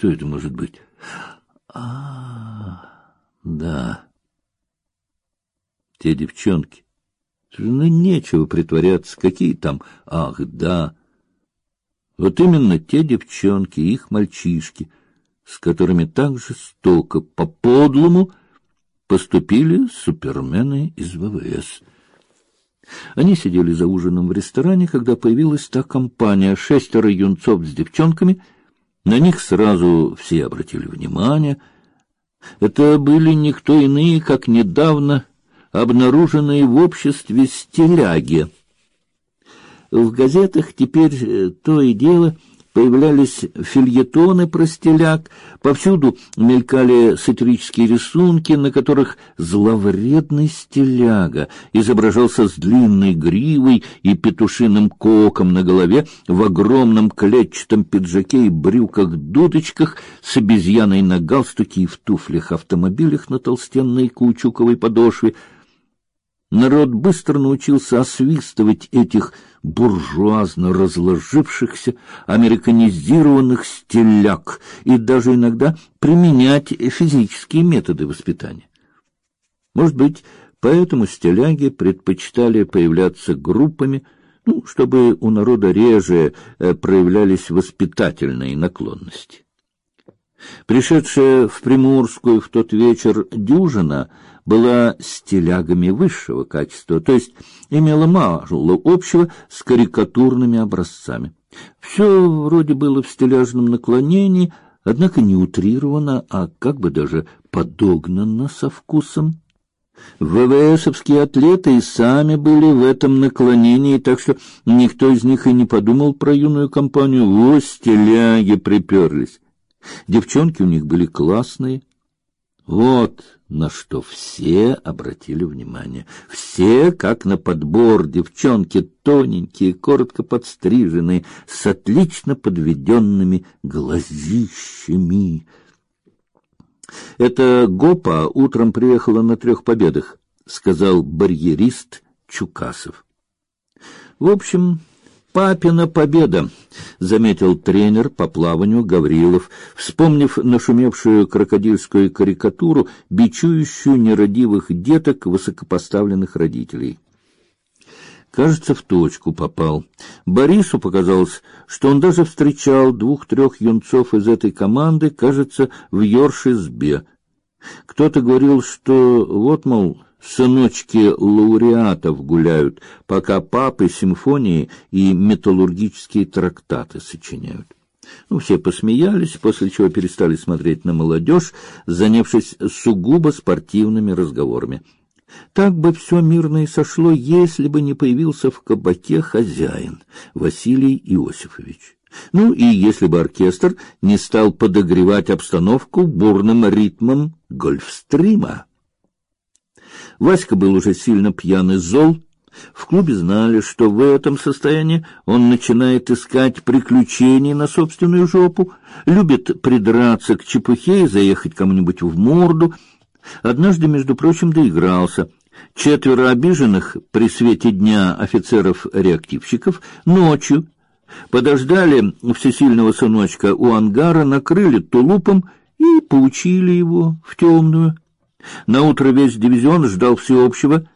Что это может быть? А, да. Те девчонки. Ну, нечего притворяться. Какие там? Ах, да. Вот именно те девчонки, их мальчишки, с которыми так жестоко, по-подлому поступили супермены из ВВС. Они сидели за ужином в ресторане, когда появилась та компания, шестеро юнцов с девчонками. На них сразу все обратили внимание. Это были никто иные, как недавно обнаруженные в обществе стиляги. В газетах теперь э, то и дело появлялись фильетоны про стиляк, повсюду мелькали сатирические рисунки, на которых зловредный стиляга изображался с длинной гривой и петушиным коком на голове в огромном клетчатом пиджаке и брюках-дудочках с обезьяной на галстуке и в туфлях-автомобилях на толстенной каучуковой подошве — Народ быстро научился освистывать этих буржуазно разложившихся, американизированных стиляк и даже иногда применять физические методы воспитания. Может быть, поэтому стиляги предпочитали появляться группами, ну, чтобы у народа реже э, проявлялись воспитательные наклонности. Пришедшая в Приморскую в тот вечер дюжина была стилягами высшего качества, то есть имела мало общего с карикатурными образцами. Все вроде было в стиляжном наклонении, однако не утрировано, а как бы даже подогнано со вкусом. ВВСовские атлеты и сами были в этом наклонении, так что никто из них и не подумал про юную компанию. Вот стиляги приперлись. Девчонки у них были классные. Вот на что все обратили внимание. Все, как на подбор, девчонки тоненькие, коротко подстриженные, с отлично подведенными глазищами. Это Гопа утром приехала на трех победах, сказал барьерист Чукасов. В общем, Папина победа, заметил тренер по плаванию Гаврилов, вспомнив нашумевшую крокодильскую карикатуру, бичующую нерадивых деток высокопоставленных родителей. Кажется, в точку попал. Борису показалось, что он даже встречал двух-трех юнцов из этой команды, кажется, в Йоршизбе. Кто-то говорил, что вот мол сыночки лауреатов гуляют, пока папы симфонии и металлургические трактаты сочиняют. Ну, все посмеялись, после чего перестали смотреть на молодежь, занявшись сугубо спортивными разговорами. Так бы все мирно и сошло, если бы не появился в кабаке хозяин Василий Иосифович. Ну и если бы оркестр не стал подогревать обстановку бурным ритмом гольфстрима. Васька был уже сильно пьян и зол. В клубе знали, что в этом состоянии он начинает искать приключений на собственную жопу, любит придраться к чепухе и заехать кому-нибудь в морду. Однажды, между прочим, доигрался. Четверо обиженных при свете дня офицеров-реактивщиков ночью подождали всесильного сыночка у ангара, накрыли тулупом и поучили его в темную. На утро весь дивизион ждал всеобщего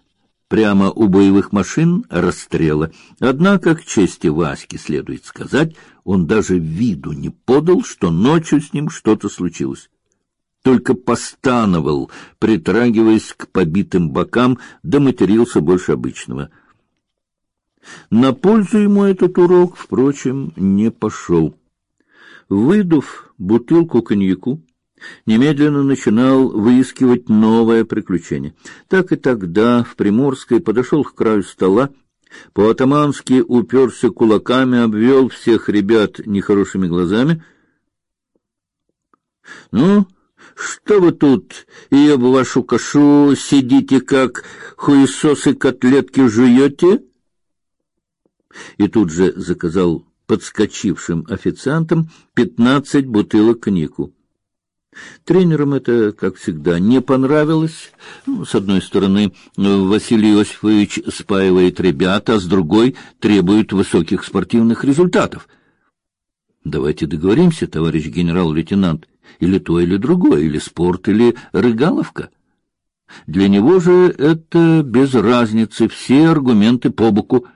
прямо у боевых машин расстрела. Однако, к чести Васьки следует сказать, он даже виду не подал, что ночью с ним что-то случилось. Только постановал, притрагиваясь к побитым бокам, да матерился больше обычного. На пользу ему этот урок, впрочем, не пошел. Выдув бутылку коньяку, немедленно начинал выискивать новое приключение. Так и тогда в Приморской подошел к краю стола, по-атамански уперся кулаками, обвел всех ребят нехорошими глазами. — Ну, что вы тут, еб вашу кашу, сидите как хуесосы котлетки жуете? И тут же заказал подскочившим официантам пятнадцать бутылок коньяку. Тренерам это, как всегда, не понравилось. Ну, с одной стороны, Василий Иосифович спаивает ребят, а с другой требует высоких спортивных результатов. Давайте договоримся, товарищ генерал-лейтенант, или то, или другое, или спорт, или рыгаловка. Для него же это без разницы, все аргументы по боку.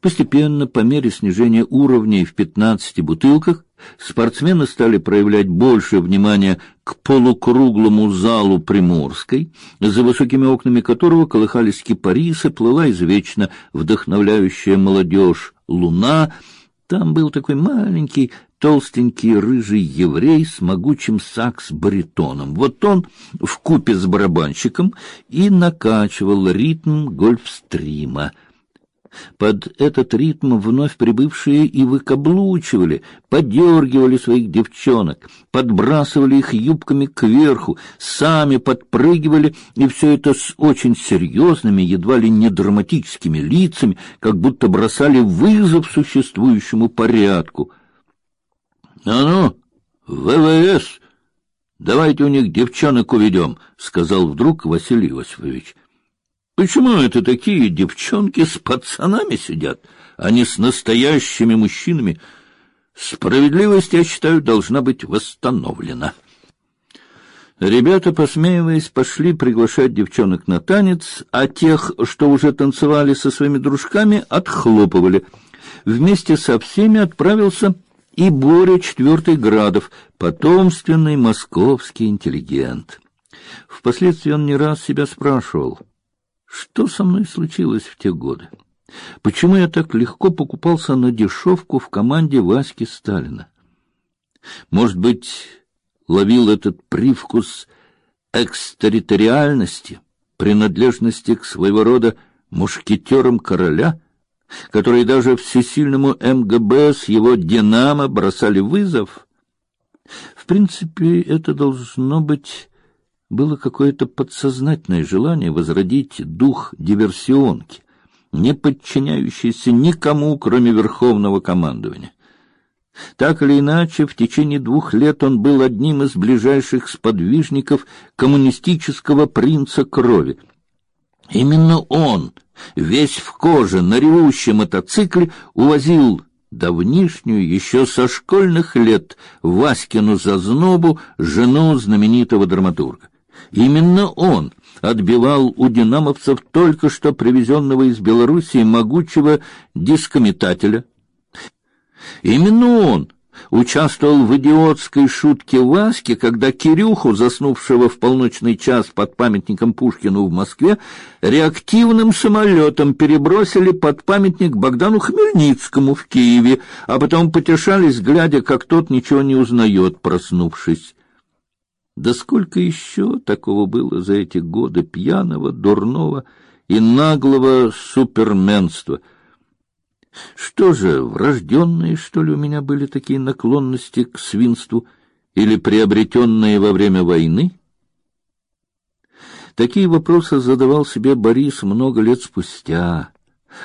Постепенно, по мере снижения уровней в пятнадцати бутылках, спортсмены стали проявлять больше внимания к полукруглому залу Приморской, за высокими окнами которого колыхались кипарисы, плыла извечно вдохновляющая молодежь луна. Там был такой маленький толстенький рыжий еврей с могучим сакс-баритоном. Вот он в купе с барабанщиком и накачивал ритм гольфстрима. Под этот ритм вновь прибывшие и выкаблучивали, подергивали своих девчонок, подбрасывали их юбками кверху, сами подпрыгивали, и все это с очень серьезными, едва ли не драматическими лицами, как будто бросали вызов существующему порядку — «А ну, ВВС, давайте у них девчонок уведем», — сказал вдруг Василий Иосифович. «Почему это такие девчонки с пацанами сидят, а не с настоящими мужчинами? Справедливость, я считаю, должна быть восстановлена». Ребята, посмеиваясь, пошли приглашать девчонок на танец, а тех, что уже танцевали со своими дружками, отхлопывали. Вместе со всеми отправился и Боря Четвертый Градов, потомственный московский интеллигент. Впоследствии он не раз себя спрашивал, что со мной случилось в те годы? Почему я так легко покупался на дешевку в команде Васьки Сталина? Может быть, ловил этот привкус экстерриториальности, принадлежности к своего рода мушкетерам короля — которые даже всесильному МГБ с его «Динамо» бросали вызов. В принципе, это должно быть было какое-то подсознательное желание возродить дух диверсионки, не подчиняющийся никому, кроме верховного командования. Так или иначе, в течение двух лет он был одним из ближайших сподвижников коммунистического принца крови. Именно он — весь в коже, на ревущем мотоцикле, увозил давнишнюю, еще со школьных лет, Васькину зазнобу, жену знаменитого драматурга. Именно он отбивал у динамовцев только что привезенного из Белоруссии могучего дискометателя. Именно он участвовал в идиотской шутке Васьки, когда Кирюху, заснувшего в полночный час под памятником Пушкину в Москве, реактивным самолетом перебросили под памятник Богдану Хмельницкому в Киеве, а потом потешались, глядя, как тот ничего не узнает, проснувшись. Да сколько еще такого было за эти годы пьяного, дурного и наглого суперменства — что же, врожденные, что ли, у меня были такие наклонности к свинству или приобретенные во время войны? Такие вопросы задавал себе Борис много лет спустя.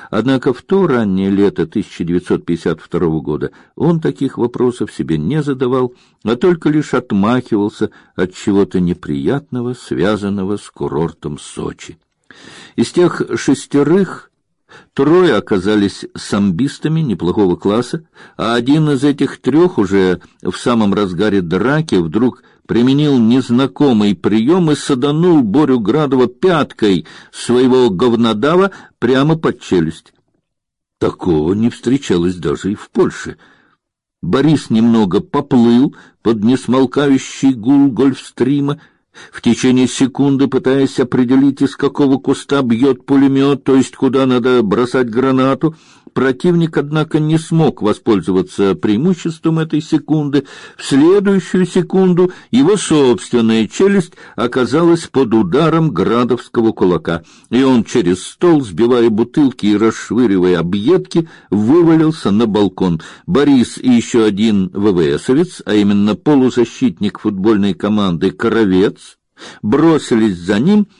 Однако в то раннее лето 1952 года он таких вопросов себе не задавал, а только лишь отмахивался от чего-то неприятного, связанного с курортом Сочи. Из тех шестерых Трое оказались самбистами неплохого класса, а один из этих трех уже в самом разгаре драки вдруг применил незнакомый прием и саданул Борю Градова пяткой своего говнодава прямо под челюсть. Такого не встречалось даже и в Польше. Борис немного поплыл под несмолкающий гул гольфстрима, в течение секунды пытаясь определить, из какого куста бьет пулемет, то есть куда надо бросать гранату, Противник, однако, не смог воспользоваться преимуществом этой секунды. В следующую секунду его собственная челюсть оказалась под ударом градовского кулака, и он через стол, сбивая бутылки и расшвыривая объедки, вывалился на балкон. Борис и еще один ВВСовец, а именно полузащитник футбольной команды Коровец, бросились за ним —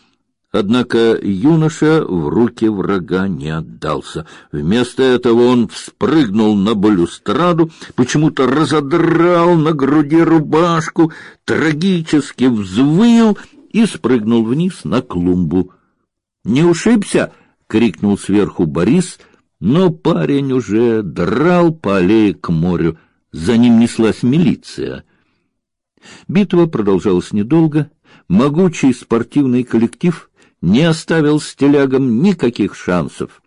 Однако юноша в руки врага не отдался. Вместо этого он вспрыгнул на балюстраду, почему-то разодрал на груди рубашку, трагически взвыл и спрыгнул вниз на клумбу. «Не ушибся!» — крикнул сверху Борис, но парень уже драл по аллее к морю. за ним неслась милиция. Битва продолжалась недолго. Могучий спортивный коллектив не оставил стелягам никаких шансов.